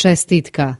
Čestitka.